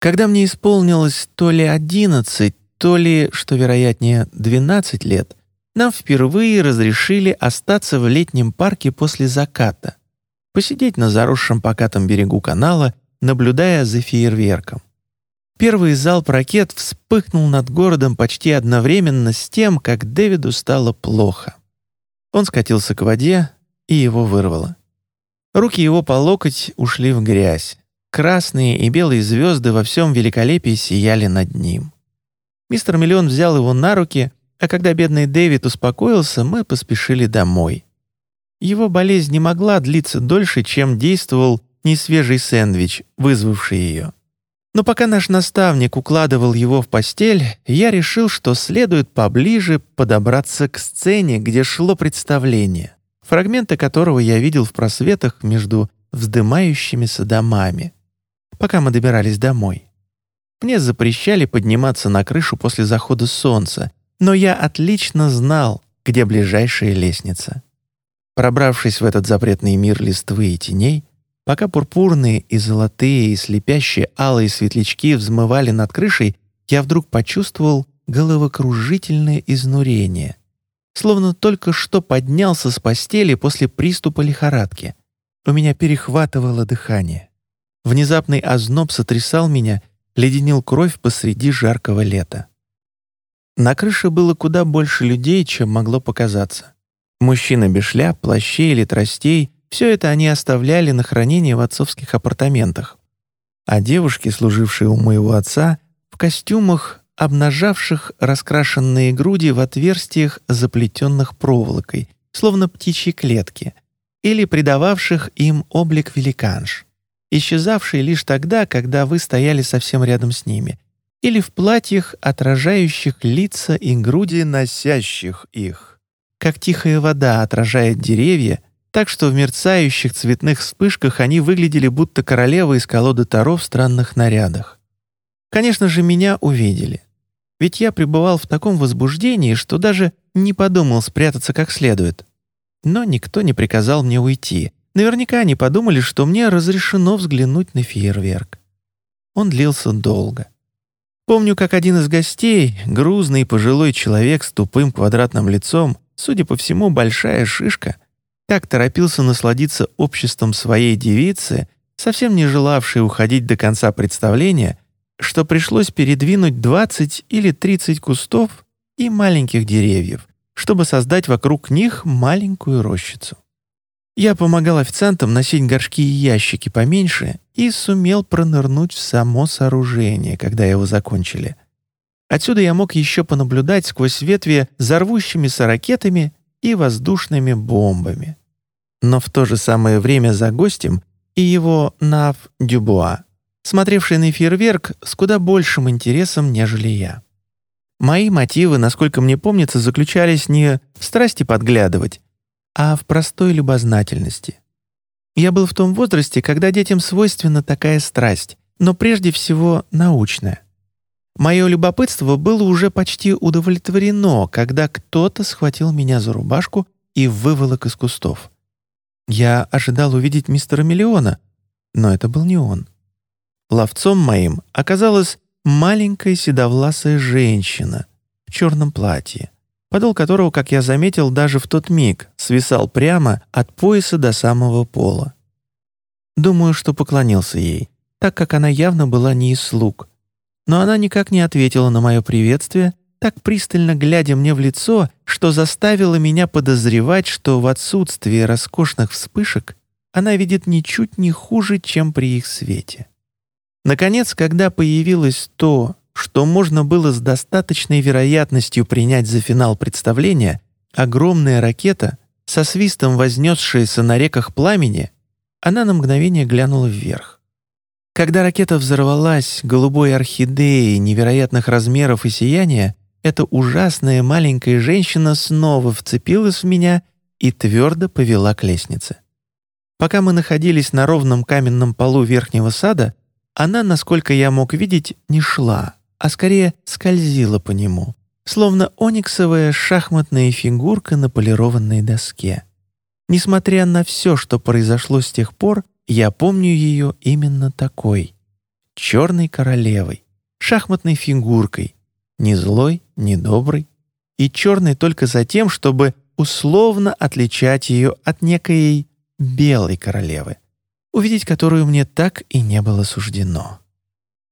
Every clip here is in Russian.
Когда мне исполнилось то ли одиннадцать, то ли, что вероятнее, двенадцать лет, нам впервые разрешили остаться в летнем парке после заката, посидеть на заросшем покатом берегу канала, наблюдая за фейерверком. Первый залп ракет вспыхнул над городом почти одновременно с тем, как Дэвиду стало плохо. Он скатился к воде, и его вырвало. Руки его по локоть ушли в грязь. Красные и белые звезды во всем великолепии сияли над ним. Мистер Миллион взял его на руки, а когда бедный Дэвид успокоился, мы поспешили домой. Его болезнь не могла длиться дольше, чем действовал несвежий сэндвич, вызвавший ее. Но пока наш наставник укладывал его в постель, я решил, что следует поближе подобраться к сцене, где шло представление, фрагменты которого я видел в просветах между вздымающимися домами, пока мы добирались домой. Мне запрещали подниматься на крышу после захода солнца, но я отлично знал, где ближайшая лестница. Пробравшись в этот запретный мир листвы и теней, пока пурпурные и золотые и слепящие алые светлячки взмывали над крышей, я вдруг почувствовал головокружительное изнурение, словно только что поднялся с постели после приступа лихорадки. У меня перехватывало дыхание. Внезапный озноб сотрясал меня, леденил кровь посреди жаркого лета. На крыше было куда больше людей, чем могло показаться. Мужчины без шляп, плащей или тростей — все это они оставляли на хранение в отцовских апартаментах. А девушки, служившие у моего отца, в костюмах, обнажавших раскрашенные груди в отверстиях, заплетенных проволокой, словно птичьи клетки, или придававших им облик великанш исчезавшие лишь тогда, когда вы стояли совсем рядом с ними, или в платьях, отражающих лица и груди носящих их. Как тихая вода отражает деревья, так что в мерцающих цветных вспышках они выглядели будто королева из колоды Таро в странных нарядах. Конечно же, меня увидели. Ведь я пребывал в таком возбуждении, что даже не подумал спрятаться как следует. Но никто не приказал мне уйти — Наверняка они подумали, что мне разрешено взглянуть на фейерверк. Он длился долго. Помню, как один из гостей, грузный пожилой человек с тупым квадратным лицом, судя по всему, большая шишка, так торопился насладиться обществом своей девицы, совсем не желавшей уходить до конца представления, что пришлось передвинуть 20 или 30 кустов и маленьких деревьев, чтобы создать вокруг них маленькую рощицу. Я помогал официантам носить горшки и ящики поменьше и сумел пронырнуть в само сооружение, когда его закончили. Отсюда я мог еще понаблюдать сквозь ветви за рвущимися ракетами и воздушными бомбами. Но в то же самое время за гостем и его Нав Дюбуа, смотревший на фейерверк с куда большим интересом, нежели я. Мои мотивы, насколько мне помнится, заключались не в страсти подглядывать, а в простой любознательности. Я был в том возрасте, когда детям свойственна такая страсть, но прежде всего научная. Мое любопытство было уже почти удовлетворено, когда кто-то схватил меня за рубашку и выволок из кустов. Я ожидал увидеть мистера Миллиона, но это был не он. Ловцом моим оказалась маленькая седовласая женщина в черном платье, подол которого, как я заметил, даже в тот миг свисал прямо от пояса до самого пола. Думаю, что поклонился ей, так как она явно была не из слуг. Но она никак не ответила на мое приветствие, так пристально глядя мне в лицо, что заставило меня подозревать, что в отсутствии роскошных вспышек она видит ничуть не хуже, чем при их свете. Наконец, когда появилось то, что можно было с достаточной вероятностью принять за финал представления, огромная ракета, со свистом вознесшаяся на реках пламени, она на мгновение глянула вверх. Когда ракета взорвалась голубой орхидеей невероятных размеров и сияния, эта ужасная маленькая женщина снова вцепилась в меня и твердо повела к лестнице. Пока мы находились на ровном каменном полу верхнего сада, она, насколько я мог видеть, не шла, а скорее скользила по нему, словно ониксовая шахматная фигурка на полированной доске. Несмотря на все, что произошло с тех пор, я помню ее именно такой. черной королевой, шахматной фигуркой, ни злой, ни доброй, и черной только за тем, чтобы условно отличать ее от некой белой королевы, увидеть которую мне так и не было суждено.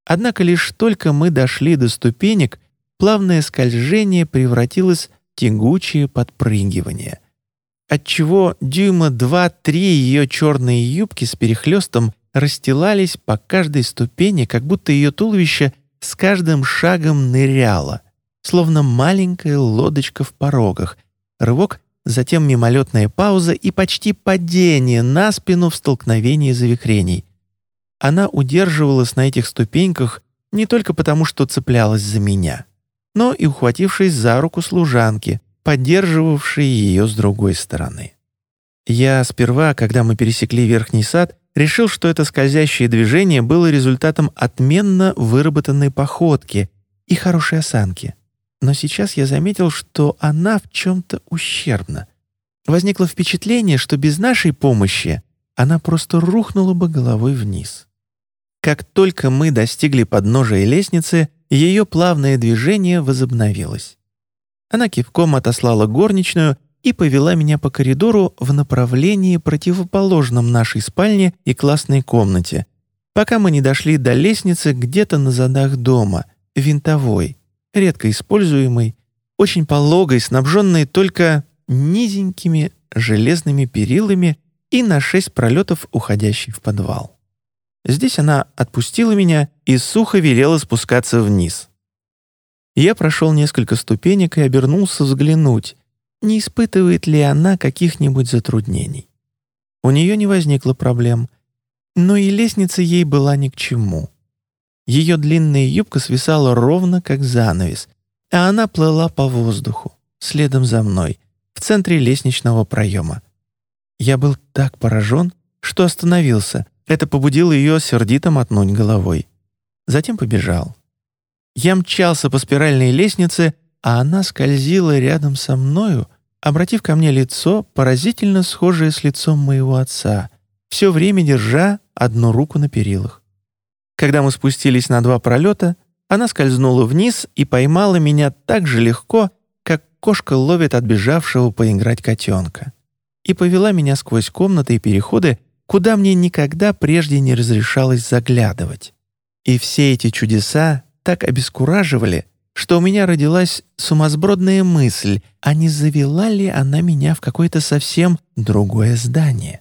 Однако лишь только мы дошли до ступенек, плавное скольжение превратилось в тягучее подпрыгивание, отчего дюйма два-три ее черные юбки с перехлестом расстилались по каждой ступени, как будто ее туловище с каждым шагом ныряло, словно маленькая лодочка в порогах, рывок, затем мимолетная пауза и почти падение на спину в столкновении завихрений. Она удерживалась на этих ступеньках не только потому, что цеплялась за меня, но и ухватившись за руку служанки, поддерживавшей ее с другой стороны. Я сперва, когда мы пересекли верхний сад, решил, что это скользящее движение было результатом отменно выработанной походки и хорошей осанки. Но сейчас я заметил, что она в чем-то ущербна. Возникло впечатление, что без нашей помощи она просто рухнула бы головой вниз. Как только мы достигли подножия лестницы, ее плавное движение возобновилось. Она кивком отослала горничную и повела меня по коридору в направлении, противоположном нашей спальне и классной комнате, пока мы не дошли до лестницы где-то на задах дома, винтовой, редко используемой, очень пологой, снабженной только низенькими железными перилами и на шесть пролетов, уходящей в подвал. Здесь она отпустила меня и сухо велела спускаться вниз. Я прошел несколько ступенек и обернулся взглянуть, не испытывает ли она каких-нибудь затруднений. У нее не возникло проблем, но и лестница ей была ни к чему. Ее длинная юбка свисала ровно, как занавес, а она плыла по воздуху, следом за мной, в центре лестничного проема. Я был так поражен, что остановился. Это побудило ее сердито мотнуть головой. Затем побежал. Я мчался по спиральной лестнице, а она скользила рядом со мною, обратив ко мне лицо, поразительно схожее с лицом моего отца, все время держа одну руку на перилах. Когда мы спустились на два пролета, она скользнула вниз и поймала меня так же легко, как кошка ловит отбежавшего поиграть котенка, и повела меня сквозь комнаты и переходы, куда мне никогда прежде не разрешалось заглядывать. И все эти чудеса так обескураживали, что у меня родилась сумасбродная мысль, а не завела ли она меня в какое-то совсем другое здание.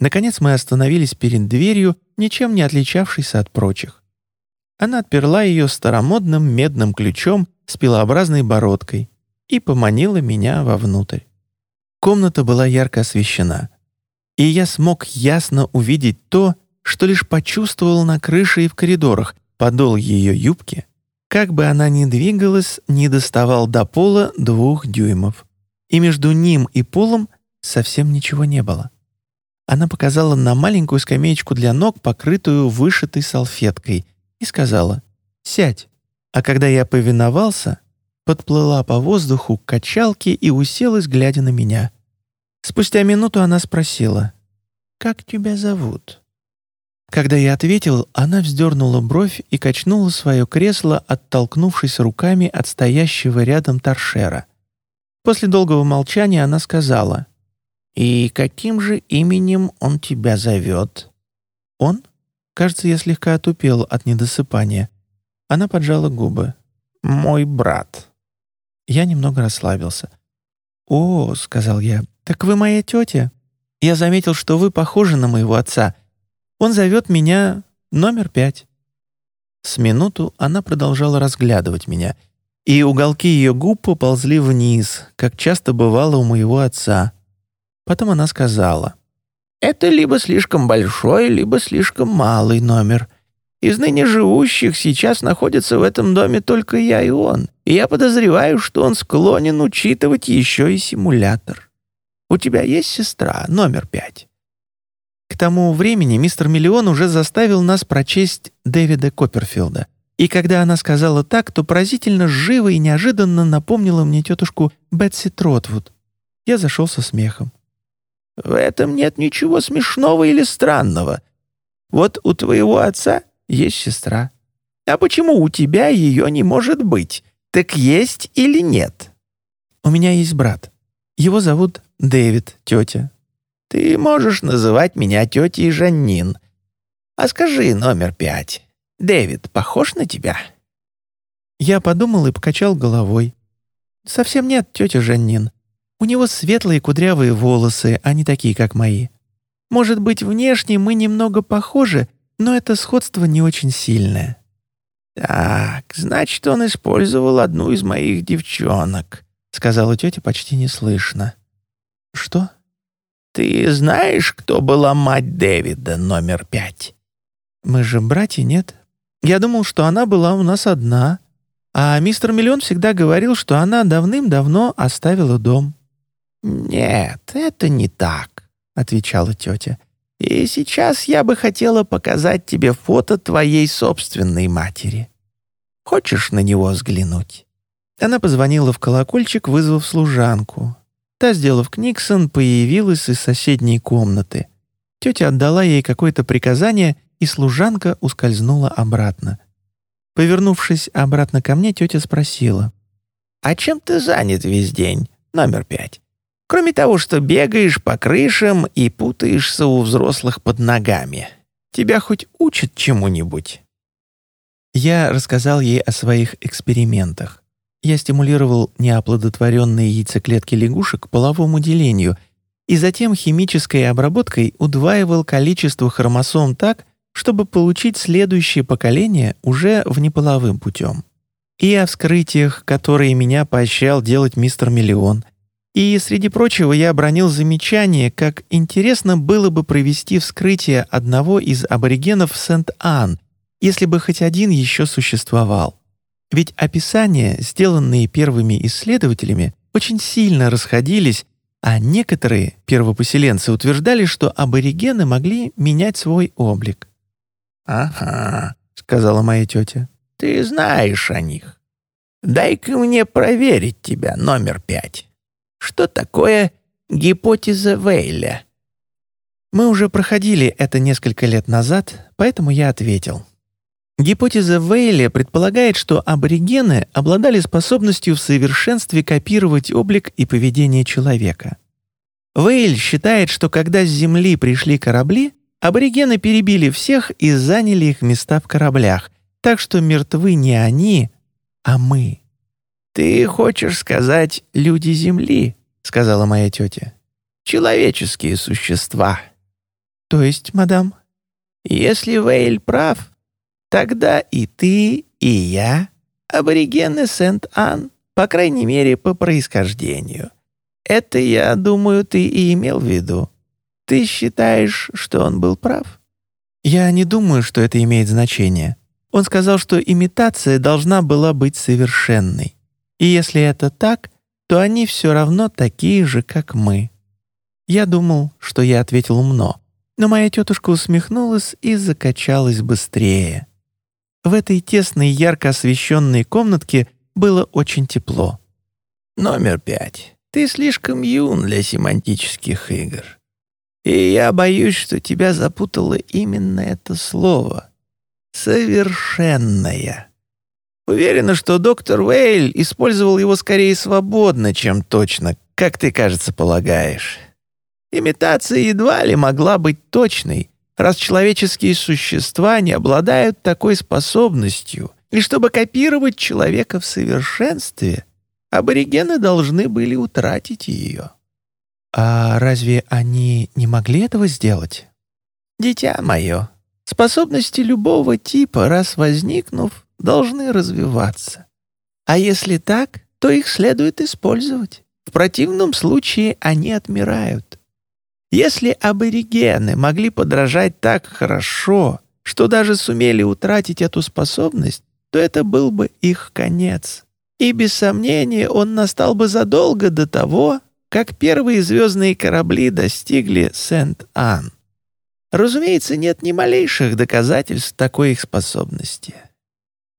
Наконец мы остановились перед дверью, ничем не отличавшейся от прочих. Она отперла ее старомодным медным ключом с пилообразной бородкой и поманила меня вовнутрь. Комната была ярко освещена, и я смог ясно увидеть то, что лишь почувствовал на крыше и в коридорах, подол ее юбки — как бы она ни двигалась, не доставал до пола двух дюймов. И между ним и полом совсем ничего не было. Она показала на маленькую скамеечку для ног, покрытую вышитой салфеткой, и сказала «Сядь». А когда я повиновался, подплыла по воздуху к качалке и уселась, глядя на меня. Спустя минуту она спросила «Как тебя зовут?» Когда я ответил, она вздернула бровь и качнула свое кресло, оттолкнувшись руками от стоящего рядом торшера. После долгого молчания она сказала, «И каким же именем он тебя зовет?» «Он?» Кажется, я слегка отупел от недосыпания. Она поджала губы. «Мой брат». Я немного расслабился. «О», — сказал я, — «так вы моя тетя? Я заметил, что вы похожи на моего отца». Он зовет меня номер пять». С минуту она продолжала разглядывать меня, и уголки ее губ поползли вниз, как часто бывало у моего отца. Потом она сказала, «Это либо слишком большой, либо слишком малый номер. Из ныне живущих сейчас находятся в этом доме только я и он, и я подозреваю, что он склонен учитывать еще и симулятор. У тебя есть сестра, номер пять?» К тому времени мистер Миллион уже заставил нас прочесть Дэвида Копперфилда. И когда она сказала так, то поразительно живо и неожиданно напомнила мне тетушку Бетси Тротвуд. Я зашел со смехом. «В этом нет ничего смешного или странного. Вот у твоего отца есть сестра. А почему у тебя ее не может быть? Так есть или нет? У меня есть брат. Его зовут Дэвид, тетя. Ты можешь называть меня тетей Жаннин. А скажи номер пять. Дэвид похож на тебя?» Я подумал и покачал головой. «Совсем нет, тетя Жаннин. У него светлые кудрявые волосы, а не такие, как мои. Может быть, внешне мы немного похожи, но это сходство не очень сильное». «Так, значит, он использовал одну из моих девчонок», — сказала тетя почти неслышно. «Что?» «Ты знаешь, кто была мать Дэвида номер пять?» «Мы же братья, нет? Я думал, что она была у нас одна, а мистер Миллион всегда говорил, что она давным-давно оставила дом». «Нет, это не так», — отвечала тетя. «И сейчас я бы хотела показать тебе фото твоей собственной матери. Хочешь на него взглянуть?» Она позвонила в колокольчик, вызвав служанку. Та, сделав книксон, появилась из соседней комнаты. Тетя отдала ей какое-то приказание, и служанка ускользнула обратно. Повернувшись обратно ко мне, тетя спросила. «А чем ты занят весь день, номер пять? Кроме того, что бегаешь по крышам и путаешься у взрослых под ногами. Тебя хоть учат чему-нибудь?» Я рассказал ей о своих экспериментах. Я стимулировал неоплодотворенные яйцеклетки лягушек к половому делению и затем химической обработкой удваивал количество хромосом так, чтобы получить следующее поколение уже внеполовым путем. И о вскрытиях, которые меня поощрял делать мистер Миллион. И, среди прочего, я обронил замечание, как интересно было бы провести вскрытие одного из аборигенов Сент-Ан, если бы хоть один еще существовал. Ведь описания, сделанные первыми исследователями, очень сильно расходились, а некоторые первопоселенцы утверждали, что аборигены могли менять свой облик. «Ага», — сказала моя тетя, — «ты знаешь о них. Дай-ка мне проверить тебя, номер пять. Что такое гипотеза Вейля?» Мы уже проходили это несколько лет назад, поэтому я ответил. Гипотеза Вейли предполагает, что аборигены обладали способностью в совершенстве копировать облик и поведение человека. Вейль считает, что когда с Земли пришли корабли, аборигены перебили всех и заняли их места в кораблях, так что мертвы не они, а мы. «Ты хочешь сказать «люди Земли», — сказала моя тетя. «Человеческие существа». «То есть, мадам?» «Если Вейль прав, Тогда и ты, и я — аборигены Сент-Ан, по крайней мере, по происхождению. Это, я думаю, ты и имел в виду. Ты считаешь, что он был прав? Я не думаю, что это имеет значение. Он сказал, что имитация должна была быть совершенной. И если это так, то они все равно такие же, как мы. Я думал, что я ответил умно, но моя тетушка усмехнулась и закачалась быстрее. В этой тесной, ярко освещенной комнатке было очень тепло. «Номер пять. Ты слишком юн для семантических игр. И я боюсь, что тебя запутало именно это слово. Совершенная. Уверена, что доктор Вейль использовал его скорее свободно, чем точно, как ты, кажется, полагаешь. Имитация едва ли могла быть точной, раз человеческие существа не обладают такой способностью, и чтобы копировать человека в совершенстве, аборигены должны были утратить ее. А разве они не могли этого сделать? Дитя мое, способности любого типа, раз возникнув, должны развиваться. А если так, то их следует использовать. В противном случае они отмирают. Если аборигены могли подражать так хорошо, что даже сумели утратить эту способность, то это был бы их конец. И без сомнения он настал бы задолго до того, как первые звездные корабли достигли Сент-Ан. Разумеется, нет ни малейших доказательств такой их способности.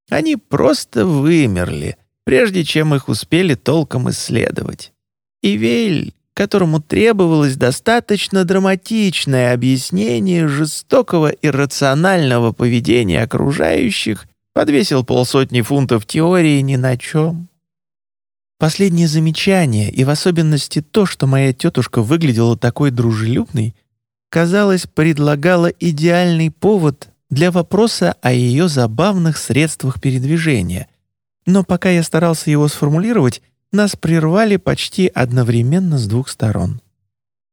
Они просто вымерли, прежде чем их успели толком исследовать. И Вейль которому требовалось достаточно драматичное объяснение жестокого иррационального поведения окружающих, подвесил полсотни фунтов теории ни на чем. Последнее замечание, и в особенности то, что моя тетушка выглядела такой дружелюбной, казалось, предлагало идеальный повод для вопроса о ее забавных средствах передвижения. Но пока я старался его сформулировать, нас прервали почти одновременно с двух сторон.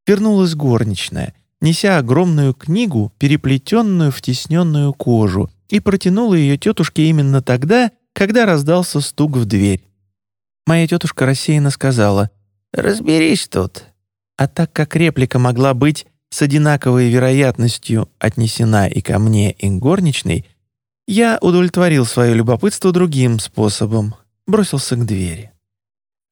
Вернулась горничная, неся огромную книгу, переплетенную в тесненную кожу, и протянула ее тетушке именно тогда, когда раздался стук в дверь. Моя тетушка рассеянно сказала «Разберись тут». А так как реплика могла быть с одинаковой вероятностью отнесена и ко мне, и горничной, я удовлетворил свое любопытство другим способом, бросился к двери.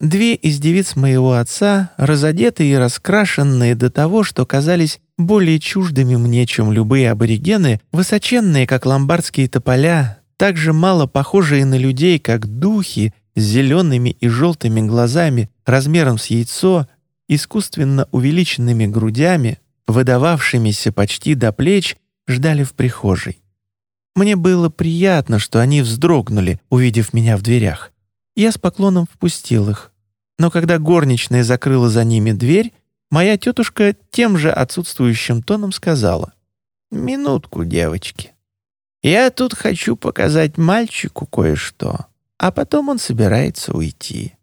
Две из девиц моего отца, разодетые и раскрашенные до того, что казались более чуждыми мне, чем любые аборигены, высоченные, как ломбардские тополя, так же мало похожие на людей, как духи, с зелеными и желтыми глазами, размером с яйцо, искусственно увеличенными грудями, выдававшимися почти до плеч, ждали в прихожей. Мне было приятно, что они вздрогнули, увидев меня в дверях. Я с поклоном впустил их. Но когда горничная закрыла за ними дверь, моя тетушка тем же отсутствующим тоном сказала. «Минутку, девочки. Я тут хочу показать мальчику кое-что а потом он собирается уйти.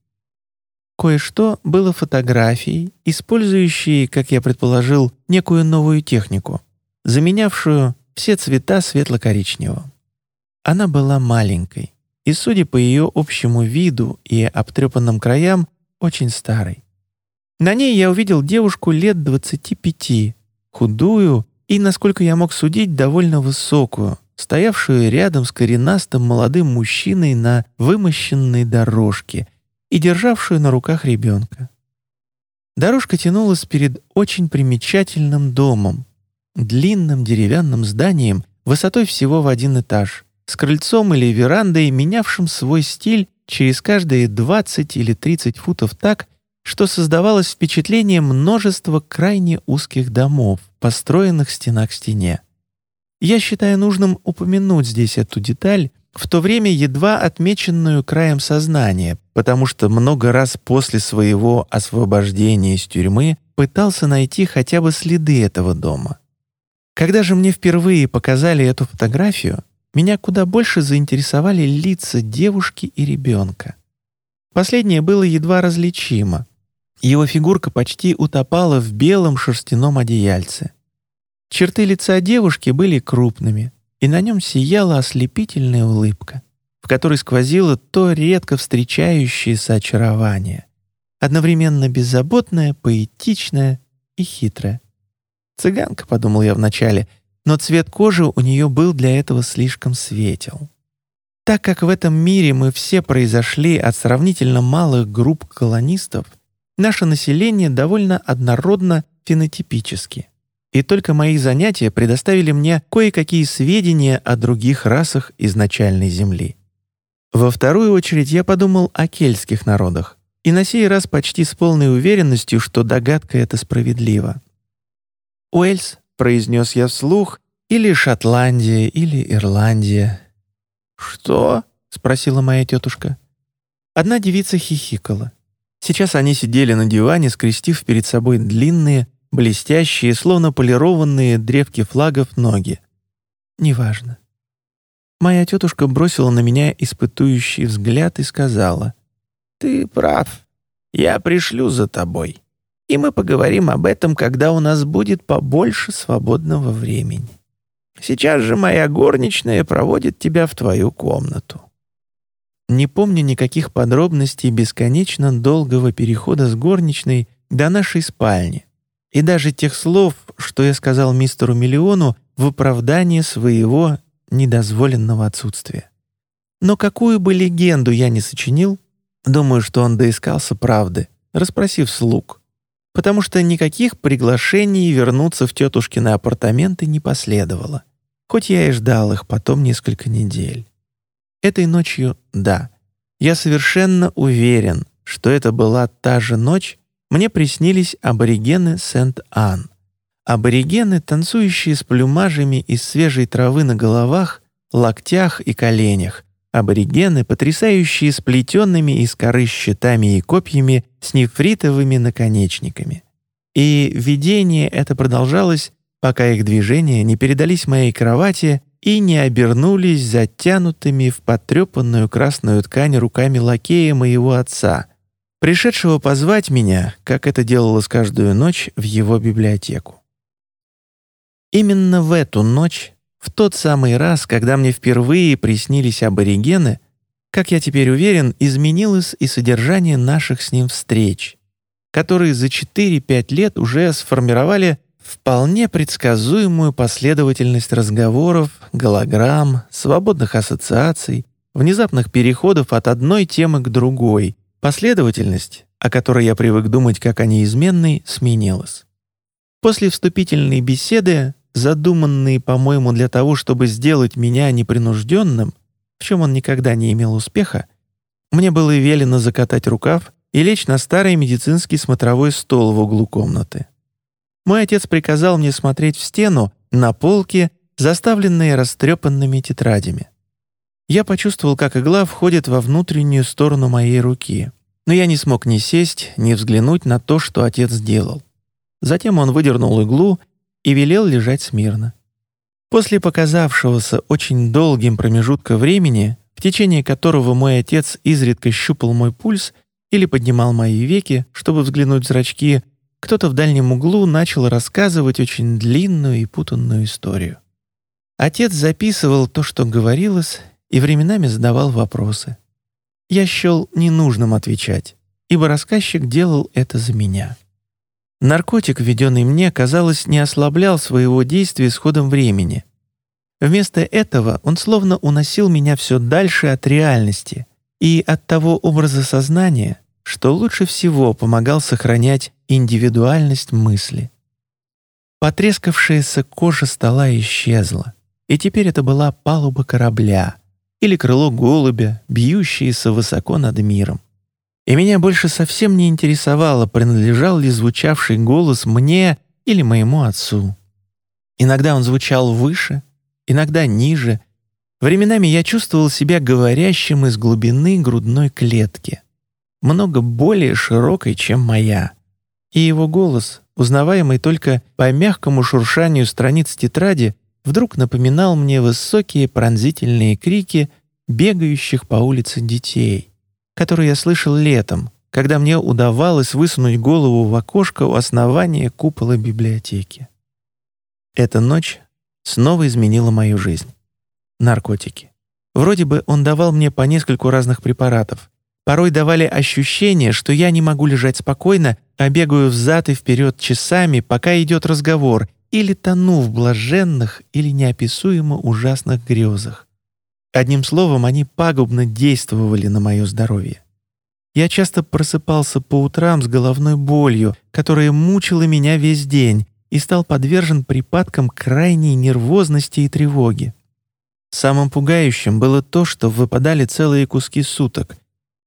Кое-что было фотографией, использующей, как я предположил, некую новую технику, заменявшую все цвета светло-коричневым. Она была маленькой и, судя по ее общему виду и обтрепанным краям, очень старой. На ней я увидел девушку лет 25, худую и, насколько я мог судить, довольно высокую, стоявшую рядом с коренастым молодым мужчиной на вымощенной дорожке и державшую на руках ребенка. Дорожка тянулась перед очень примечательным домом, длинным деревянным зданием высотой всего в один этаж, с крыльцом или верандой, менявшим свой стиль через каждые 20 или 30 футов так, что создавалось впечатление множества крайне узких домов, построенных стена к стене. Я считаю нужным упомянуть здесь эту деталь, в то время едва отмеченную краем сознания, потому что много раз после своего освобождения из тюрьмы пытался найти хотя бы следы этого дома. Когда же мне впервые показали эту фотографию, меня куда больше заинтересовали лица девушки и ребенка. Последнее было едва различимо. Его фигурка почти утопала в белом шерстяном одеяльце. Черты лица девушки были крупными, и на нем сияла ослепительная улыбка, в которой сквозило то редко встречающееся очарование, одновременно беззаботное, поэтичное и хитрое. «Цыганка», — подумал я вначале, но цвет кожи у нее был для этого слишком светел. Так как в этом мире мы все произошли от сравнительно малых групп колонистов, наше население довольно однородно фенотипически и только мои занятия предоставили мне кое-какие сведения о других расах изначальной Земли. Во вторую очередь я подумал о кельтских народах, и на сей раз почти с полной уверенностью, что догадка эта справедлива. «Уэльс», — произнес я вслух, или Шотландия, или Ирландия. «Что?» — спросила моя тетушка. Одна девица хихикала. Сейчас они сидели на диване, скрестив перед собой длинные, блестящие, словно полированные древки флагов ноги. Неважно. Моя тетушка бросила на меня испытующий взгляд и сказала, «Ты прав. Я пришлю за тобой, и мы поговорим об этом, когда у нас будет побольше свободного времени. Сейчас же моя горничная проводит тебя в твою комнату». Не помню никаких подробностей бесконечно долгого перехода с горничной до нашей спальни, и даже тех слов, что я сказал мистеру Миллиону в оправдании своего недозволенного отсутствия. Но какую бы легенду я ни сочинил, думаю, что он доискался правды, расспросив слуг, потому что никаких приглашений вернуться в тетушкины апартаменты не последовало, хоть я и ждал их потом несколько недель. Этой ночью — да. Я совершенно уверен, что это была та же ночь, мне приснились аборигены Сент-Ан. Аборигены, танцующие с плюмажами из свежей травы на головах, локтях и коленях. Аборигены, потрясающие сплетенными из коры щитами и копьями с нефритовыми наконечниками. И видение это продолжалось, пока их движения не передались моей кровати и не обернулись затянутыми в потрепанную красную ткань руками лакея моего отца, пришедшего позвать меня, как это делалось каждую ночь, в его библиотеку. Именно в эту ночь, в тот самый раз, когда мне впервые приснились аборигены, как я теперь уверен, изменилось и содержание наших с ним встреч, которые за 4-5 лет уже сформировали вполне предсказуемую последовательность разговоров, голограмм, свободных ассоциаций, внезапных переходов от одной темы к другой. Последовательность, о которой я привык думать как о неизменной, сменилась. После вступительной беседы, задуманной, по-моему, для того, чтобы сделать меня непринужденным, в чем он никогда не имел успеха, мне было велено закатать рукав и лечь на старый медицинский смотровой стол в углу комнаты. Мой отец приказал мне смотреть в стену, на полке, заставленные растрепанными тетрадями. Я почувствовал, как игла входит во внутреннюю сторону моей руки, но я не смог ни сесть, ни взглянуть на то, что отец сделал. Затем он выдернул иглу и велел лежать смирно. После показавшегося очень долгим промежутка времени, в течение которого мой отец изредка щупал мой пульс или поднимал мои веки, чтобы взглянуть в зрачки, кто-то в дальнем углу начал рассказывать очень длинную и путанную историю. Отец записывал то, что говорилось, и временами задавал вопросы. Я счел ненужным отвечать, ибо рассказчик делал это за меня. Наркотик, введенный мне, казалось, не ослаблял своего действия с ходом времени. Вместо этого он словно уносил меня все дальше от реальности и от того образа сознания, что лучше всего помогал сохранять индивидуальность мысли. Потрескавшаяся кожа стола исчезла, и теперь это была палуба корабля или крыло голубя, бьющееся высоко над миром. И меня больше совсем не интересовало, принадлежал ли звучавший голос мне или моему отцу. Иногда он звучал выше, иногда ниже. Временами я чувствовал себя говорящим из глубины грудной клетки много более широкой, чем моя. И его голос, узнаваемый только по мягкому шуршанию страниц тетради, вдруг напоминал мне высокие пронзительные крики бегающих по улице детей, которые я слышал летом, когда мне удавалось высунуть голову в окошко у основания купола библиотеки. Эта ночь снова изменила мою жизнь. Наркотики. Вроде бы он давал мне по нескольку разных препаратов, порой давали ощущение, что я не могу лежать спокойно, а бегаю взад и вперед часами, пока идет разговор, или тону в блаженных или неописуемо ужасных грезах. Одним словом, они пагубно действовали на мое здоровье. Я часто просыпался по утрам с головной болью, которая мучила меня весь день, и стал подвержен припадкам крайней нервозности и тревоги. Самым пугающим было то, что выпадали целые куски суток,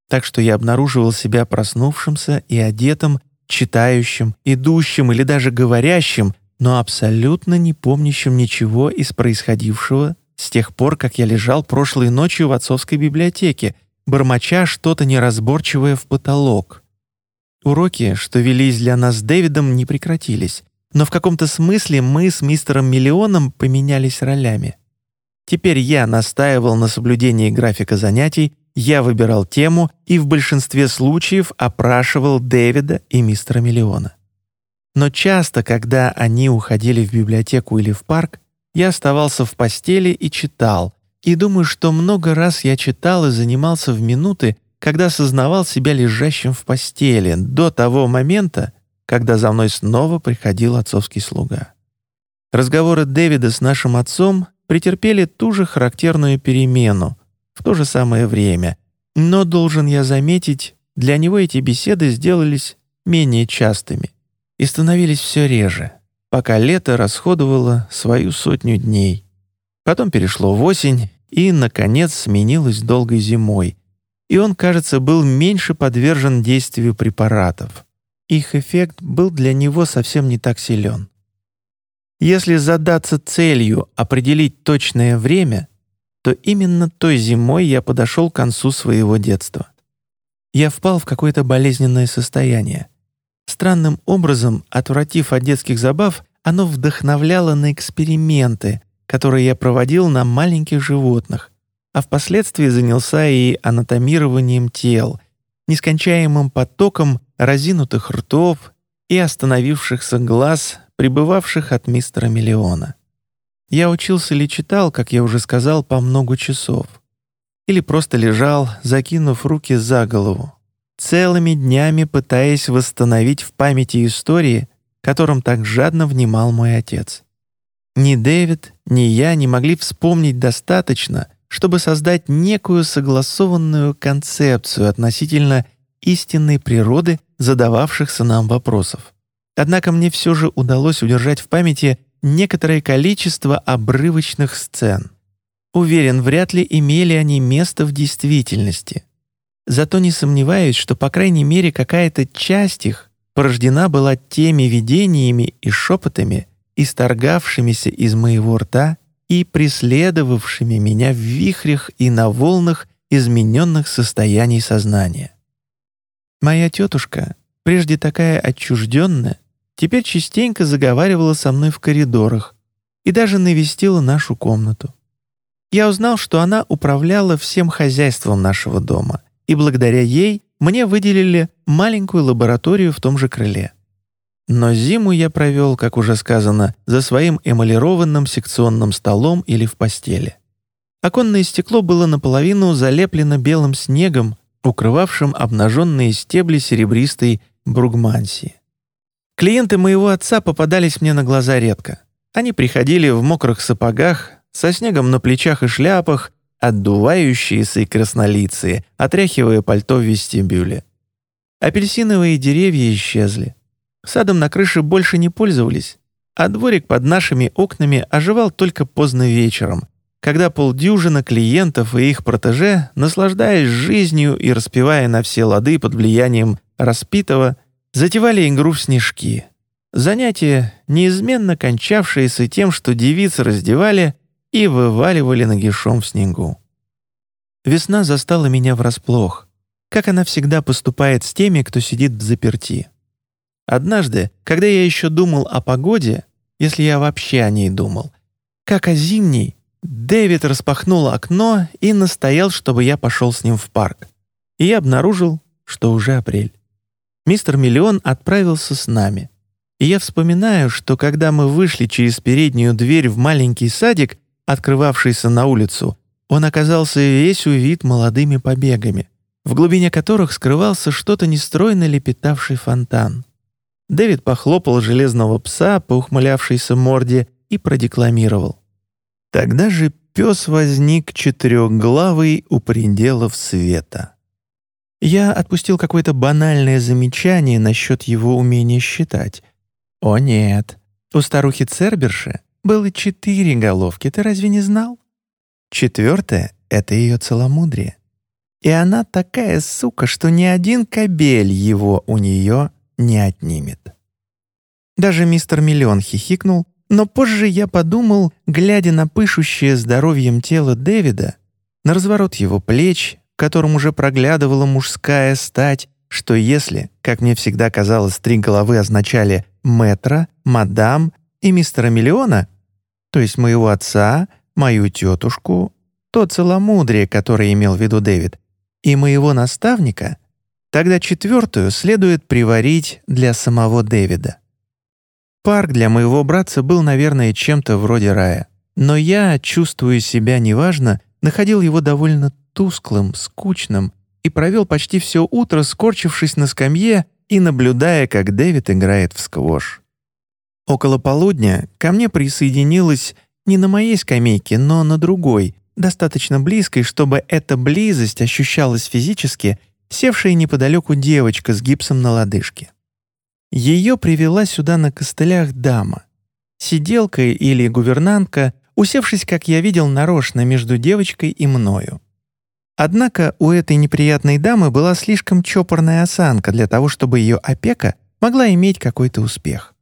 так что я обнаруживал себя проснувшимся и одетым, читающим, идущим или даже говорящим, но абсолютно не помнящим ничего из происходившего с тех пор, как я лежал прошлой ночью в отцовской библиотеке, бормоча что-то неразборчивое в потолок. Уроки, что велись для нас с Дэвидом, не прекратились, но в каком-то смысле мы с мистером Миллионом поменялись ролями. Теперь я настаивал на соблюдении графика занятий, я выбирал тему и в большинстве случаев опрашивал Дэвида и мистера Миллиона. Но часто, когда они уходили в библиотеку или в парк, я оставался в постели и читал, и думаю, что много раз я читал и занимался в минуты, когда сознавал себя лежащим в постели, до того момента, когда за мной снова приходил отцовский слуга. Разговоры Дэвида с нашим отцом претерпели ту же характерную перемену — в то же самое время. Но, должен я заметить, для него эти беседы сделались менее частыми и становились все реже, пока лето расходовало свою сотню дней. Потом перешло в осень и, наконец, сменилось долгой зимой, и он, кажется, был меньше подвержен действию препаратов. их эффект был для него совсем не так силен. Если задаться целью определить точное время, то именно той зимой я подошел к концу своего детства. Я впал в какое-то болезненное состояние. Странным образом, отвратив от детских забав, оно вдохновляло на эксперименты, которые я проводил на маленьких животных, а впоследствии занялся и анатомированием тел, нескончаемым потоком разинутых ртов и остановившихся глаз, пребывавших от мистера Миллиона. Я учился или читал, как я уже сказал, по много часов. Или просто лежал, закинув руки за голову, целыми днями пытаясь восстановить в памяти истории, которым так жадно внимал мой отец. Ни Дэвид, ни я не могли вспомнить достаточно, чтобы создать некую согласованную концепцию относительно истинной природы задававшихся нам вопросов. Однако мне все же удалось удержать в памяти некоторое количество обрывочных сцен. Уверен, вряд ли имели они место в действительности. Зато не сомневаюсь, что по крайней мере какая-то часть их порождена была теми видениями и шепотами, исторгавшимися из моего рта и преследовавшими меня в вихрях и на волнах измененных состояний сознания. Моя тетушка, прежде такая отчужденная, теперь частенько заговаривала со мной в коридорах и даже навестила нашу комнату. Я узнал, что она управляла всем хозяйством нашего дома, и благодаря ей мне выделили маленькую лабораторию в том же крыле. Но зиму я провел, как уже сказано, за своим эмалированным секционным столом или в постели. Оконное стекло было наполовину залеплено белым снегом, укрывавшим обнаженные стебли серебристой бругмансии. Клиенты моего отца попадались мне на глаза редко. Они приходили в мокрых сапогах, со снегом на плечах и шляпах, отдувающиеся и краснолицые, отряхивая пальто в вестибюле. Апельсиновые деревья исчезли. Садом на крыше больше не пользовались, а дворик под нашими окнами оживал только поздно вечером, когда полдюжина клиентов и их протеже, наслаждаясь жизнью и распевая на все лады под влиянием распитого, затевали игру в снежки. Занятие, неизменно кончавшееся тем, что девицы раздевали и вываливали нагишом в снегу. Весна застала меня врасплох, как она всегда поступает с теми, кто сидит в заперти. Однажды, когда я еще думал о погоде, если я вообще о ней думал, как о зимней, Дэвид распахнул окно и настоял, чтобы я пошел с ним в парк. И я обнаружил, что уже апрель. Мистер Миллион отправился с нами. И я вспоминаю, что когда мы вышли через переднюю дверь в маленький садик, открывавшийся на улицу, он оказался весь увит молодыми побегами, в глубине которых скрывался что-то нестройно лепетавший фонтан. Дэвид похлопал железного пса по ухмылявшейся морде и продекламировал. Тогда же пес возник четырехглавый у пределов света. Я отпустил какое-то банальное замечание насчет его умения считать. О нет, у старухи Церберши было четыре головки, ты разве не знал? Четвертая — это ее целомудрие. И она такая сука, что ни один кобель его у нее не отнимет. Даже мистер Миллион хихикнул, но позже я подумал, глядя на пышущее здоровьем тело Дэвида, на разворот его плеч, в котором уже проглядывала мужская стать, что если, как мне всегда казалось, три головы означали «мэтра», «мадам» и «мистера Миллиона», то есть моего отца, мою тетушку, то целомудрие, которое имел в виду Дэвид, и моего наставника, тогда четвертую следует приварить для самого Дэвида. Парк для моего братца был, наверное, чем-то вроде рая. Но я, чувствуя себя неважно, находил его довольно тусклым, скучным и провел почти все утро, скорчившись на скамье и наблюдая, как Дэвид играет в сквош. Около полудня ко мне присоединилась не на моей скамейке, но на другой, достаточно близкой, чтобы эта близость ощущалась физически, севшая неподалеку девочка с гипсом на лодыжке. Ее привела сюда на костылях дама. Сиделка или гувернантка, усевшись, как я видел, нарочно между девочкой и мною. Однако у этой неприятной дамы была слишком чопорная осанка для того, чтобы ее опека могла иметь какой-то успех.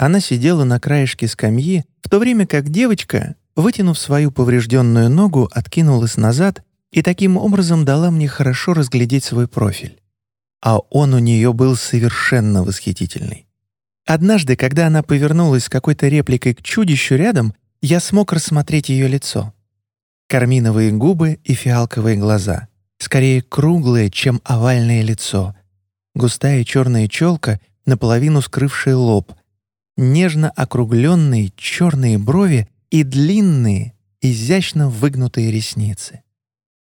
Она сидела на краешке скамьи, в то время как девочка, вытянув свою поврежденную ногу, откинулась назад и таким образом дала мне хорошо разглядеть свой профиль. А он у нее был совершенно восхитительный. Однажды, когда она повернулась с какой-то репликой к чудищу рядом, я смог рассмотреть ее лицо. Карминовые губы и фиалковые глаза. Скорее круглое, чем овальное лицо. Густая черная челка, наполовину скрывшая лоб. Нежно округленные черные брови и длинные, изящно выгнутые ресницы.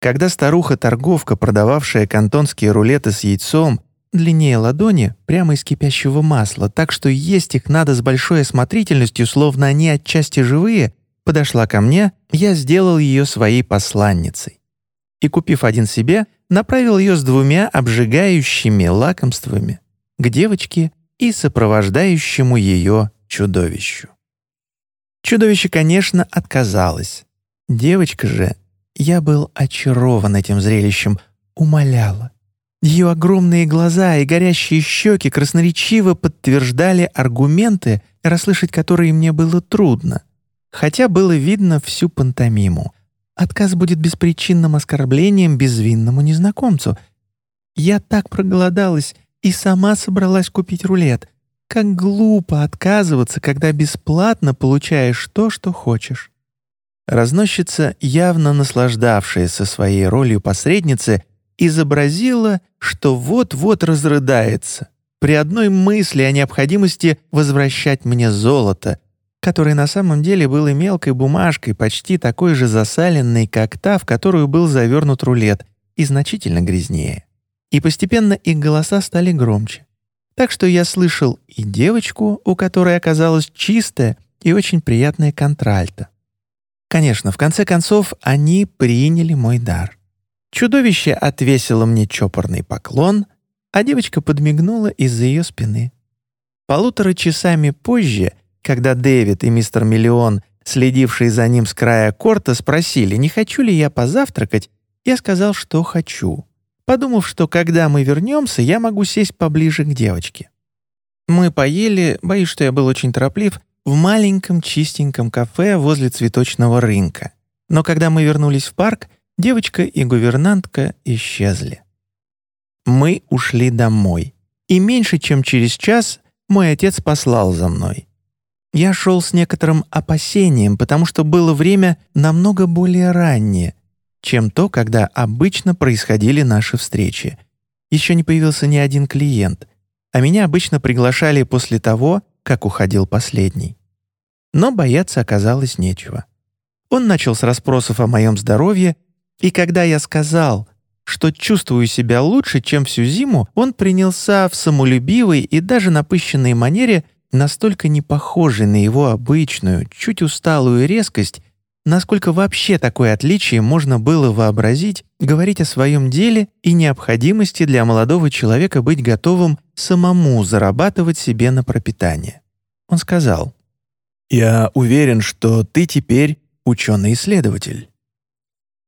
Когда старуха-торговка, продававшая кантонские рулеты с яйцом, длиннее ладони, прямо из кипящего масла, так что есть их надо с большой осмотрительностью, словно они отчасти живые, подошла ко мне, я сделал ее своей посланницей. И, купив один себе, направил ее с двумя обжигающими лакомствами к девочке и сопровождающему ее чудовищу. Чудовище, конечно, отказалось. Девочка же я был очарован этим зрелищем, умоляла. Ее огромные глаза и горящие щеки красноречиво подтверждали аргументы, расслышать которые мне было трудно. Хотя было видно всю пантомиму. Отказ будет беспричинным оскорблением безвинному незнакомцу. Я так проголодалась и сама собралась купить рулет. Как глупо отказываться, когда бесплатно получаешь то, что хочешь. Разносчица, явно наслаждавшаяся своей ролью посредницы, изобразила, что вот-вот разрыдается при одной мысли о необходимости возвращать мне золото, которое на самом деле было мелкой бумажкой, почти такой же засаленной, как та, в которую был завернут рулет, и значительно грязнее. И постепенно их голоса стали громче. Так что я слышал и девочку, у которой оказалась чистая и очень приятная контральта, Конечно, в конце концов, они приняли мой дар. Чудовище отвесило мне чопорный поклон, а девочка подмигнула из-за ее спины. Полутора часами позже, когда Дэвид и мистер Миллион, следившие за ним с края корта, спросили, не хочу ли я позавтракать, я сказал, что хочу, подумав, что когда мы вернемся, я могу сесть поближе к девочке. Мы поели, боюсь, что я был очень тороплив, в маленьком чистеньком кафе возле цветочного рынка. Но когда мы вернулись в парк, девочка и гувернантка исчезли. Мы ушли домой, и меньше чем через час мой отец послал за мной. Я шел с некоторым опасением, потому что было время намного более раннее, чем то, когда обычно происходили наши встречи. Еще не появился ни один клиент, а меня обычно приглашали после того, как уходил последний. Но бояться оказалось нечего. Он начал с расспросов о моем здоровье, и когда я сказал, что чувствую себя лучше, чем всю зиму, он принялся в самолюбивой и даже напыщенной манере, настолько не похожей на его обычную, чуть усталую резкость, насколько вообще такое отличие можно было вообразить, говорить о своем деле и необходимости для молодого человека быть готовым самому зарабатывать себе на пропитание. Он сказал, «Я уверен, что ты теперь ученый-исследователь».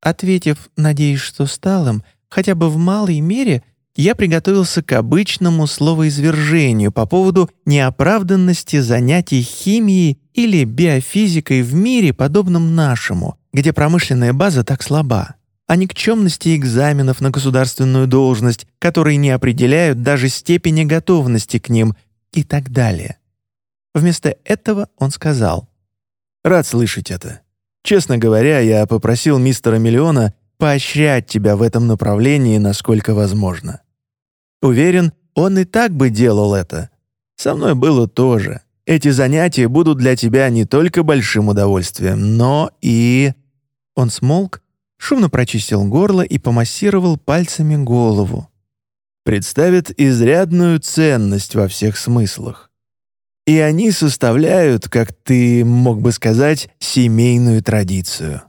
Ответив, надеюсь, что стал им, хотя бы в малой мере, я приготовился к обычному словоизвержению по поводу неоправданности занятий химией или биофизикой в мире, подобном нашему, где промышленная база так слаба, о никчемности экзаменов на государственную должность, которые не определяют даже степени готовности к ним и так далее. Вместо этого он сказал. «Рад слышать это. Честно говоря, я попросил мистера Миллиона поощрять тебя в этом направлении, насколько возможно. Уверен, он и так бы делал это. Со мной было тоже. Эти занятия будут для тебя не только большим удовольствием, но и...» Он смолк, шумно прочистил горло и помассировал пальцами голову. «Представит изрядную ценность во всех смыслах. И они составляют, как ты мог бы сказать, семейную традицию.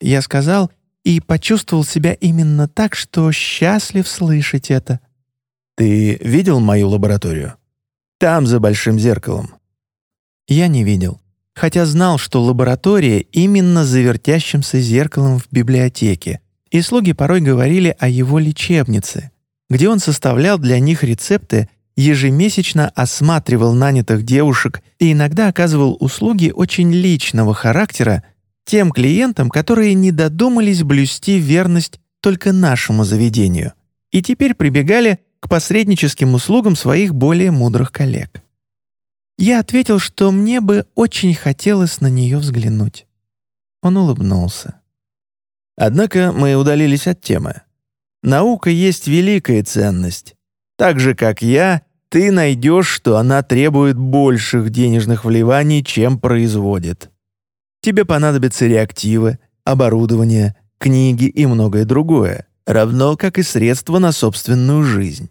Я сказал и почувствовал себя именно так, что счастлив слышать это. Ты видел мою лабораторию? Там, за большим зеркалом. Я не видел, хотя знал, что лаборатория именно за вертящимся зеркалом в библиотеке, и слуги порой говорили о его лечебнице, где он составлял для них рецепты ежемесячно осматривал нанятых девушек и иногда оказывал услуги очень личного характера тем клиентам, которые не додумались блюсти верность только нашему заведению и теперь прибегали к посредническим услугам своих более мудрых коллег. Я ответил, что мне бы очень хотелось на нее взглянуть. Он улыбнулся. Однако мы удалились от темы. Наука есть великая ценность. Так же, как я, ты найдешь, что она требует больших денежных вливаний, чем производит. Тебе понадобятся реактивы, оборудование, книги и многое другое, равно как и средства на собственную жизнь.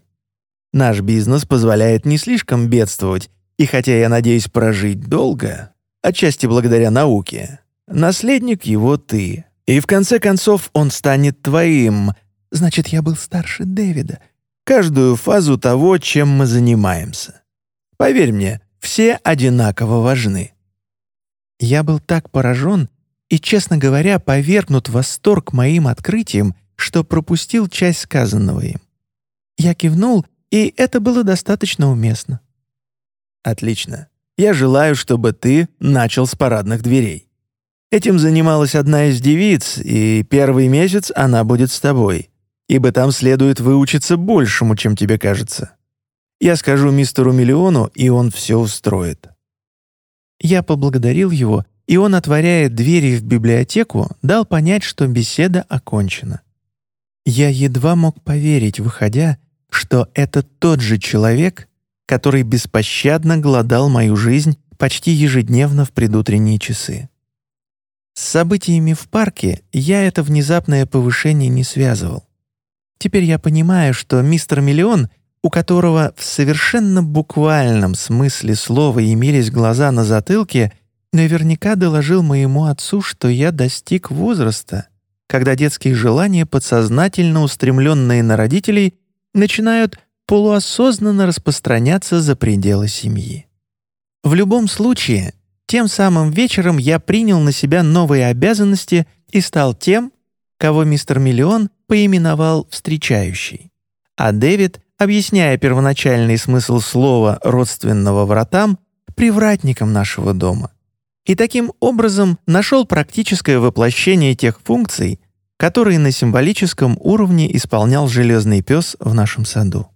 Наш бизнес позволяет не слишком бедствовать, и хотя я надеюсь прожить долго, отчасти благодаря науке, наследник его ты. И в конце концов он станет твоим. Значит, я был старше Дэвида. Каждую фазу того, чем мы занимаемся. Поверь мне, все одинаково важны. Я был так поражен и, честно говоря, повергнут восторг моим открытием, что пропустил часть сказанного им. Я кивнул, и это было достаточно уместно. «Отлично. Я желаю, чтобы ты начал с парадных дверей. Этим занималась одна из девиц, и первый месяц она будет с тобой, ибо там следует выучиться большему, чем тебе кажется. Я скажу мистеру Миллиону, и он все устроит». Я поблагодарил его, и он, отворяя двери в библиотеку, дал понять, что беседа окончена. Я едва мог поверить, выходя, что это тот же человек, который беспощадно глодал мою жизнь почти ежедневно в предутренние часы. С событиями в парке я это внезапное повышение не связывал. Теперь я понимаю, что мистер Миллион — у которого в совершенно буквальном смысле слова имелись глаза на затылке, наверняка доложил моему отцу, что я достиг возраста, когда детские желания, подсознательно устремленные на родителей, начинают полуосознанно распространяться за пределы семьи. В любом случае, тем самым вечером я принял на себя новые обязанности и стал тем, кого мистер Миллион поименовал «встречающий», а Дэвид объясняя первоначальный смысл слова «родственного вратам» привратником нашего дома. И таким образом нашел практическое воплощение тех функций, которые на символическом уровне исполнял железный пес в нашем саду.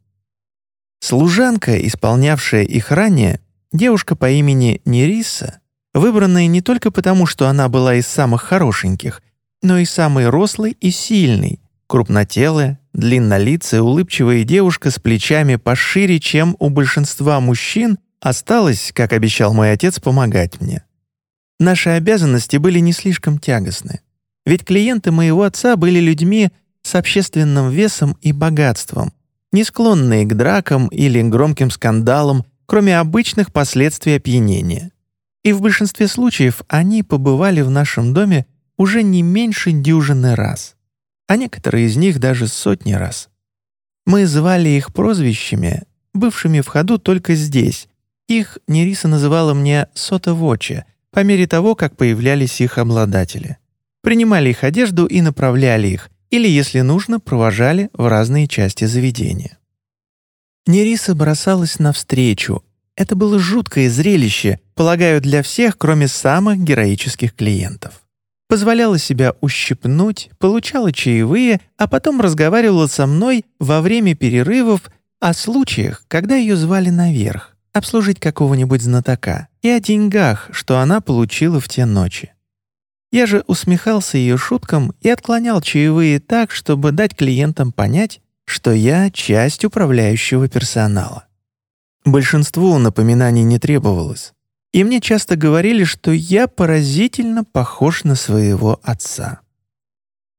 Служанка, исполнявшая их ранее, девушка по имени Нериса, выбранная не только потому, что она была из самых хорошеньких, но и самой рослой и сильной, крупнотелая, длиннолицая, улыбчивая девушка с плечами пошире, чем у большинства мужчин, осталась, как обещал мой отец, помогать мне. Наши обязанности были не слишком тягостны. Ведь клиенты моего отца были людьми с общественным весом и богатством, не склонные к дракам или громким скандалам, кроме обычных последствий опьянения. И в большинстве случаев они побывали в нашем доме уже не меньше дюжины раз а некоторые из них даже сотни раз. Мы звали их прозвищами, бывшими в ходу только здесь. Их Нериса называла мне «сотовочи», по мере того, как появлялись их обладатели. Принимали их одежду и направляли их, или, если нужно, провожали в разные части заведения. Нериса бросалась навстречу. Это было жуткое зрелище, полагаю, для всех, кроме самых героических клиентов позволяла себя ущипнуть, получала чаевые, а потом разговаривала со мной во время перерывов о случаях, когда ее звали наверх, обслужить какого-нибудь знатока, и о деньгах, что она получила в те ночи. Я же усмехался ее шуткам и отклонял чаевые так, чтобы дать клиентам понять, что я часть управляющего персонала. Большинству напоминаний не требовалось и мне часто говорили, что я поразительно похож на своего отца.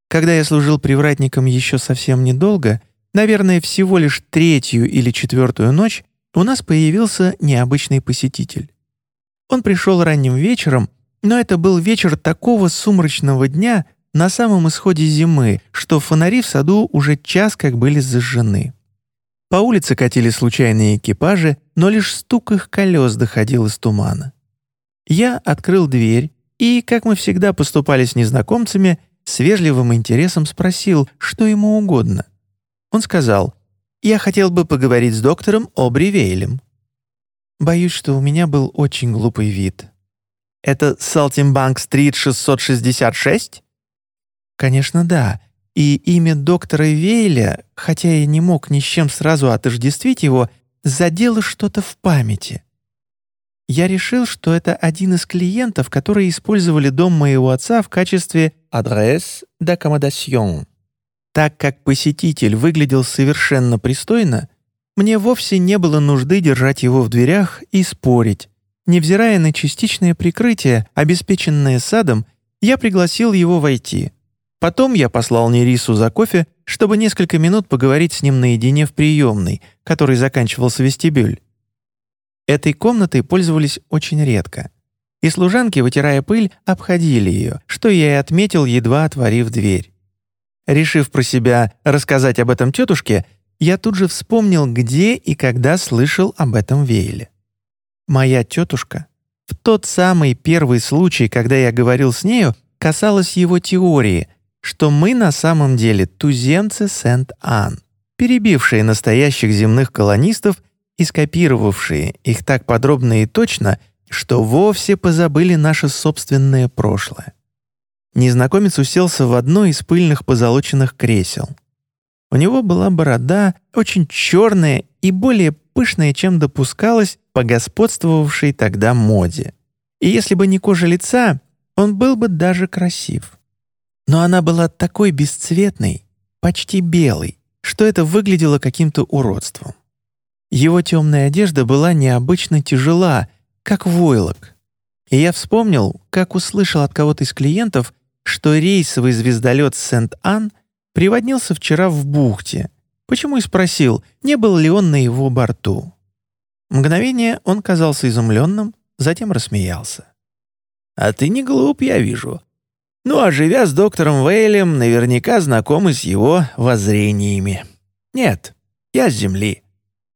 Когда я служил привратником еще совсем недолго, наверное, всего лишь третью или четвертую ночь, у нас появился необычный посетитель. Он пришел ранним вечером, но это был вечер такого сумрачного дня на самом исходе зимы, что фонари в саду уже час как были зажжены. По улице катили случайные экипажи, но лишь стук их колес доходил из тумана. Я открыл дверь и, как мы всегда поступали с незнакомцами, с вежливым интересом спросил, что ему угодно. Он сказал, я хотел бы поговорить с доктором Обри Вейлем». Боюсь, что у меня был очень глупый вид. «Это Салтимбанк-стрит 666?» «Конечно, да. И имя доктора Вейля, хотя я не мог ни с чем сразу отождествить его, задело что-то в памяти. Я решил, что это один из клиентов, которые использовали дом моего отца в качестве «адрес d'accommodation». Так как посетитель выглядел совершенно пристойно, мне вовсе не было нужды держать его в дверях и спорить. Невзирая на частичное прикрытие, обеспеченное садом, я пригласил его войти. Потом я послал Нерису за кофе, чтобы несколько минут поговорить с ним наедине в приемной, который заканчивался вестибюль. Этой комнатой пользовались очень редко. И служанки, вытирая пыль, обходили ее, что я и отметил, едва отворив дверь. Решив про себя рассказать об этом тетушке, я тут же вспомнил, где и когда слышал об этом Вейле. Моя тетушка в тот самый первый случай, когда я говорил с нею, касалась его теории, что мы на самом деле туземцы Сент-Ан, перебившие настоящих земных колонистов и скопировавшие их так подробно и точно, что вовсе позабыли наше собственное прошлое. Незнакомец уселся в одно из пыльных позолоченных кресел. У него была борода, очень черная и более пышная, чем допускалось по господствовавшей тогда моде. И если бы не кожа лица, он был бы даже красив. Но она была такой бесцветной, почти белой, что это выглядело каким-то уродством. Его темная одежда была необычно тяжела, как войлок. И я вспомнил, как услышал от кого-то из клиентов, что рейсовый звездолет Сент-Ан приводнился вчера в бухте, почему и спросил, не был ли он на его борту. Мгновение он казался изумленным, затем рассмеялся. «А ты не глуп, я вижу. Ну а живя с доктором Вейлем, наверняка знакомы с его воззрениями. Нет, я с Земли.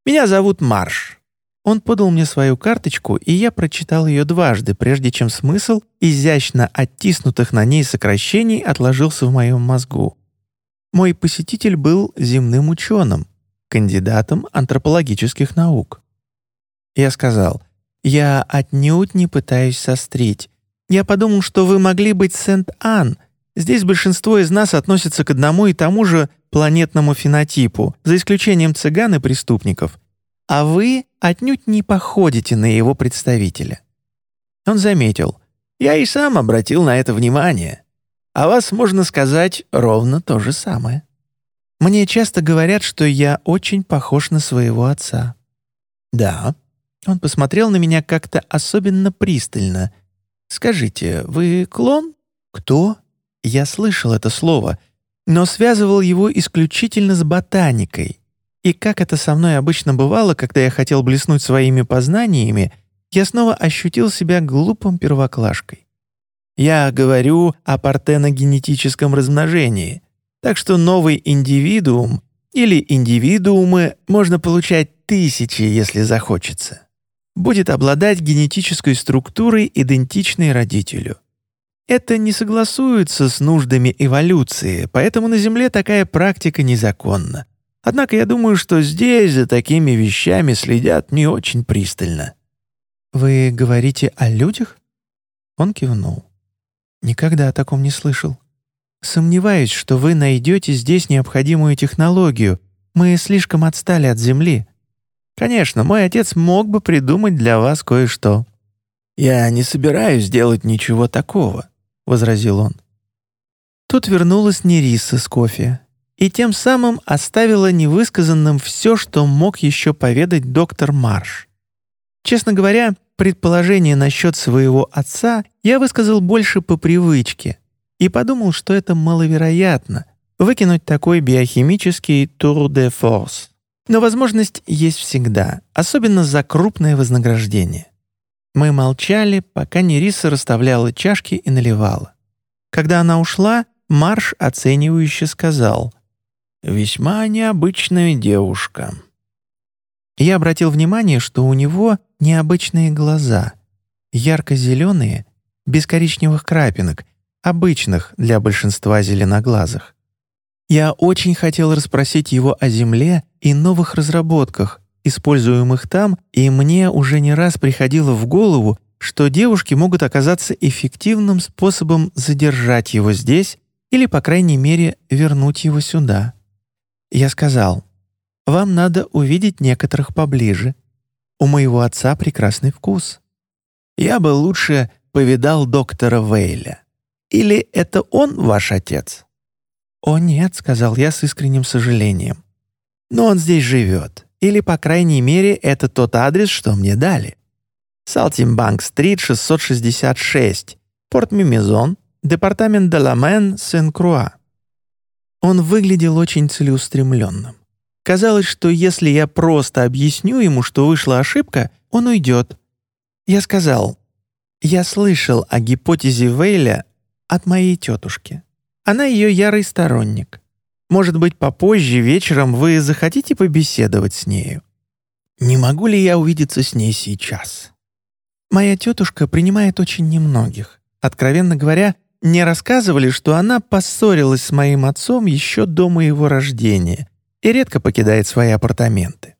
Меня зовут Марш». Он подал мне свою карточку, и я прочитал ее дважды, прежде чем смысл изящно оттиснутых на ней сокращений отложился в моем мозгу. Мой посетитель был земным ученым, кандидатом антропологических наук. Я сказал, «Я отнюдь не пытаюсь сострить. Я подумал, что вы могли быть Сент-Ан. Здесь большинство из нас относятся к одному и тому же планетному фенотипу, за исключением цыган и преступников. А вы отнюдь не походите на его представителя». Он заметил, «Я и сам обратил на это внимание. А вас можно сказать ровно то же самое. Мне часто говорят, что я очень похож на своего отца». «Да». Он посмотрел на меня как-то особенно пристально. «Скажите, вы клон?» «Кто?» Я слышал это слово — но связывал его исключительно с ботаникой. И как это со мной обычно бывало, когда я хотел блеснуть своими познаниями, я снова ощутил себя глупым первоклашкой. Я говорю о партеногенетическом размножении, так что новый индивидуум или индивидуумы можно получать тысячи, если захочется. Будет обладать генетической структурой, идентичной родителю. Это не согласуется с нуждами эволюции, поэтому на Земле такая практика незаконна. Однако я думаю, что здесь за такими вещами следят не очень пристально». «Вы говорите о людях?» Он кивнул. «Никогда о таком не слышал. Сомневаюсь, что вы найдете здесь необходимую технологию. Мы слишком отстали от Земли. Конечно, мой отец мог бы придумать для вас кое-что». «Я не собираюсь делать ничего такого. — возразил он. Тут вернулась Нериса с кофе и тем самым оставила невысказанным все, что мог еще поведать доктор Марш. Честно говоря, предположение насчет своего отца я высказал больше по привычке и подумал, что это маловероятно — выкинуть такой биохимический «тур де форс». Но возможность есть всегда, особенно за крупное вознаграждение. Мы молчали, пока Нериса расставляла чашки и наливала. Когда она ушла, Марш оценивающе сказал «Весьма необычная девушка». Я обратил внимание, что у него необычные глаза, ярко-зеленые, без коричневых крапинок, обычных для большинства зеленоглазых. Я очень хотел расспросить его о Земле, и новых разработках, используемых там, и мне уже не раз приходило в голову, что девушки могут оказаться эффективным способом задержать его здесь или, по крайней мере, вернуть его сюда. Я сказал, «Вам надо увидеть некоторых поближе. У моего отца прекрасный вкус. Я бы лучше повидал доктора Вейля. Или это он ваш отец?» «О нет», — сказал я с искренним сожалением. «Но он здесь живет. Или, по крайней мере, это тот адрес, что мне дали. Салтимбанк-стрит, 666, Порт-Мимизон, департамент де ла Мен, Сен-Круа». Он выглядел очень целеустремленным. Казалось, что если я просто объясню ему, что вышла ошибка, он уйдет. Я сказал, «Я слышал о гипотезе Вейля от моей тетушки. Она ее ярый сторонник. Может быть, попозже вечером вы захотите побеседовать с нею? Не могу ли я увидеться с ней сейчас? Моя тетушка принимает очень немногих. Откровенно говоря, мне рассказывали, что она поссорилась с моим отцом еще до моего рождения и редко покидает свои апартаменты.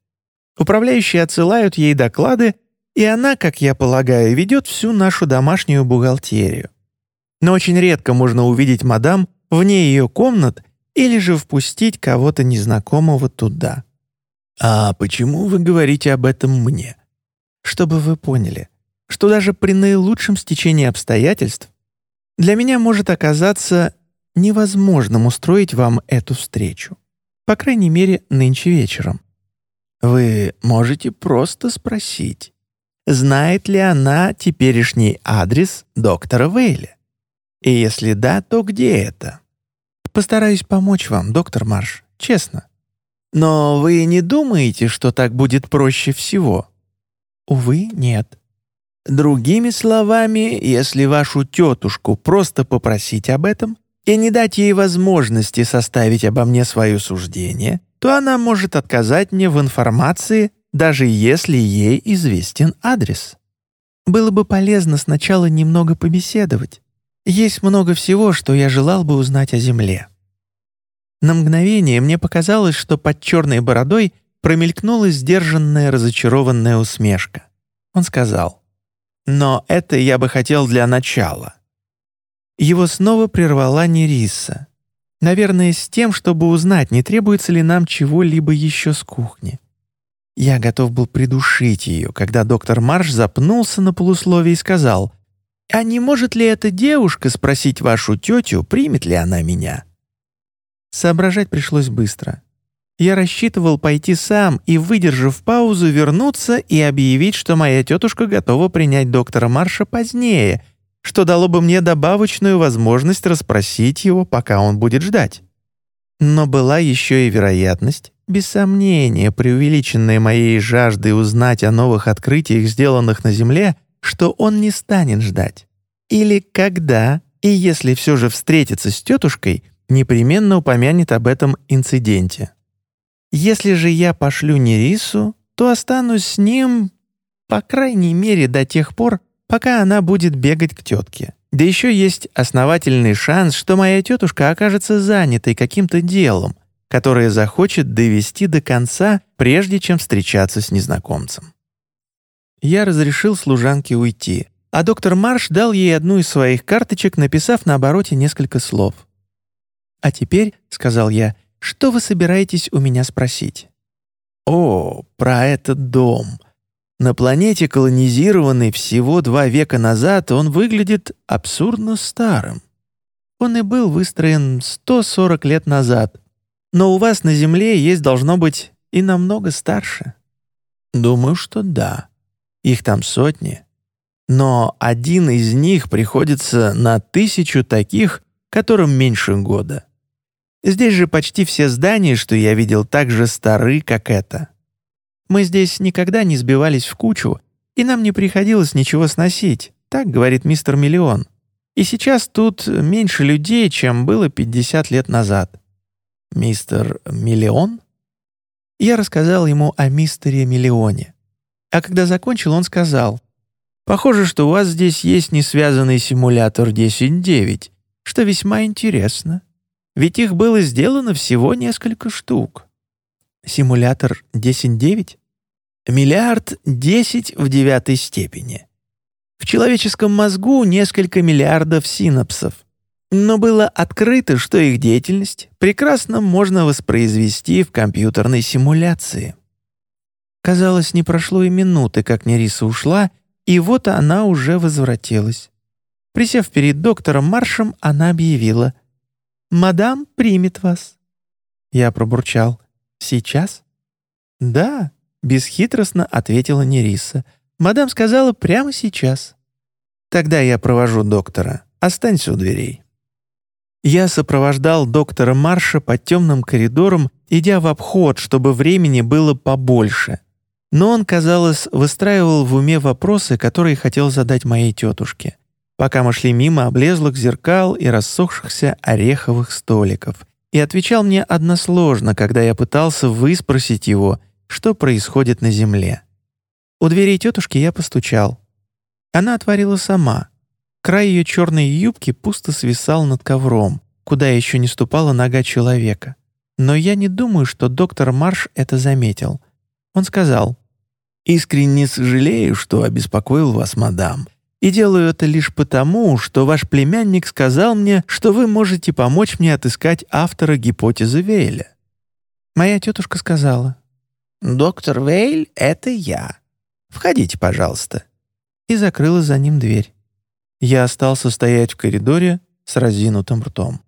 Управляющие отсылают ей доклады, и она, как я полагаю, ведет всю нашу домашнюю бухгалтерию. Но очень редко можно увидеть мадам вне ее комнат или же впустить кого-то незнакомого туда. «А почему вы говорите об этом мне?» «Чтобы вы поняли, что даже при наилучшем стечении обстоятельств для меня может оказаться невозможным устроить вам эту встречу. По крайней мере, нынче вечером. Вы можете просто спросить, знает ли она теперешний адрес доктора Вейля? И если да, то где это? Постараюсь помочь вам, доктор Марш, честно. Но вы не думаете, что так будет проще всего? Увы, нет. Другими словами, если вашу тетушку просто попросить об этом и не дать ей возможности составить обо мне свое суждение, то она может отказать мне в информации, даже если ей известен адрес. Было бы полезно сначала немного побеседовать. Есть много всего, что я желал бы узнать о Земле. На мгновение мне показалось, что под черной бородой промелькнула сдержанная разочарованная усмешка. Он сказал, «Но это я бы хотел для начала». Его снова прервала Нериса. Наверное, с тем, чтобы узнать, не требуется ли нам чего-либо еще с кухни. Я готов был придушить ее, когда доктор Марш запнулся на полусловие и сказал, «А не может ли эта девушка спросить вашу тетю, примет ли она меня?» Соображать пришлось быстро. Я рассчитывал пойти сам и, выдержав паузу, вернуться и объявить, что моя тетушка готова принять доктора Марша позднее, что дало бы мне добавочную возможность расспросить его, пока он будет ждать. Но была еще и вероятность, без сомнения, преувеличенная моей жаждой узнать о новых открытиях, сделанных на Земле, что он не станет ждать. Или когда, и если все же встретится с тетушкой, непременно упомянет об этом инциденте. Если же я пошлю Нерису, то останусь с ним, по крайней мере, до тех пор, пока она будет бегать к тетке. Да еще есть основательный шанс, что моя тетушка окажется занятой каким-то делом, которое захочет довести до конца, прежде чем встречаться с незнакомцем. Я разрешил служанке уйти, а доктор Марш дал ей одну из своих карточек, написав на обороте несколько слов — «А теперь, — сказал я, — что вы собираетесь у меня спросить?» «О, про этот дом. На планете, колонизированной всего два века назад, он выглядит абсурдно старым. Он и был выстроен 140 лет назад, но у вас на Земле есть, должно быть, и намного старше». «Думаю, что да. Их там сотни. Но один из них приходится на тысячу таких, которым меньше года. Здесь же почти все здания, что я видел, так же стары, как это. Мы здесь никогда не сбивались в кучу, и нам не приходилось ничего сносить, так говорит мистер Миллион. И сейчас тут меньше людей, чем было 50 лет назад. Мистер Миллион? Я рассказал ему о мистере Миллионе. А когда закончил, он сказал, «Похоже, что у вас здесь есть несвязанный симулятор 10.9, что весьма интересно» ведь их было сделано всего несколько штук. Симулятор 10.9? Миллиард 10 в девятой степени. В человеческом мозгу несколько миллиардов синапсов. Но было открыто, что их деятельность прекрасно можно воспроизвести в компьютерной симуляции. Казалось, не прошло и минуты, как Нериса ушла, и вот она уже возвратилась. Присев перед доктором Маршем, она объявила. «Мадам примет вас». Я пробурчал. «Сейчас?» «Да», — бесхитростно ответила Нериса. «Мадам сказала прямо сейчас». «Тогда я провожу доктора. Останься у дверей». Я сопровождал доктора Марша по темным коридорам, идя в обход, чтобы времени было побольше. Но он, казалось, выстраивал в уме вопросы, которые хотел задать моей тетушке, пока мы шли мимо облезлых зеркал и рассохшихся ореховых столиков, и отвечал мне односложно, когда я пытался выспросить его, что происходит на земле. У дверей тетушки я постучал. Она отворила сама. Край ее черной юбки пусто свисал над ковром, куда еще не ступала нога человека. Но я не думаю, что доктор Марш это заметил. Он сказал, «Искренне сожалею, что обеспокоил вас, мадам, и делаю это лишь потому, что ваш племянник сказал мне, что вы можете помочь мне отыскать автора гипотезы Вейля». Моя тетушка сказала, «Доктор Вейль — это я. Входите, пожалуйста». И закрыла за ним дверь. Я остался стоять в коридоре с разинутым ртом.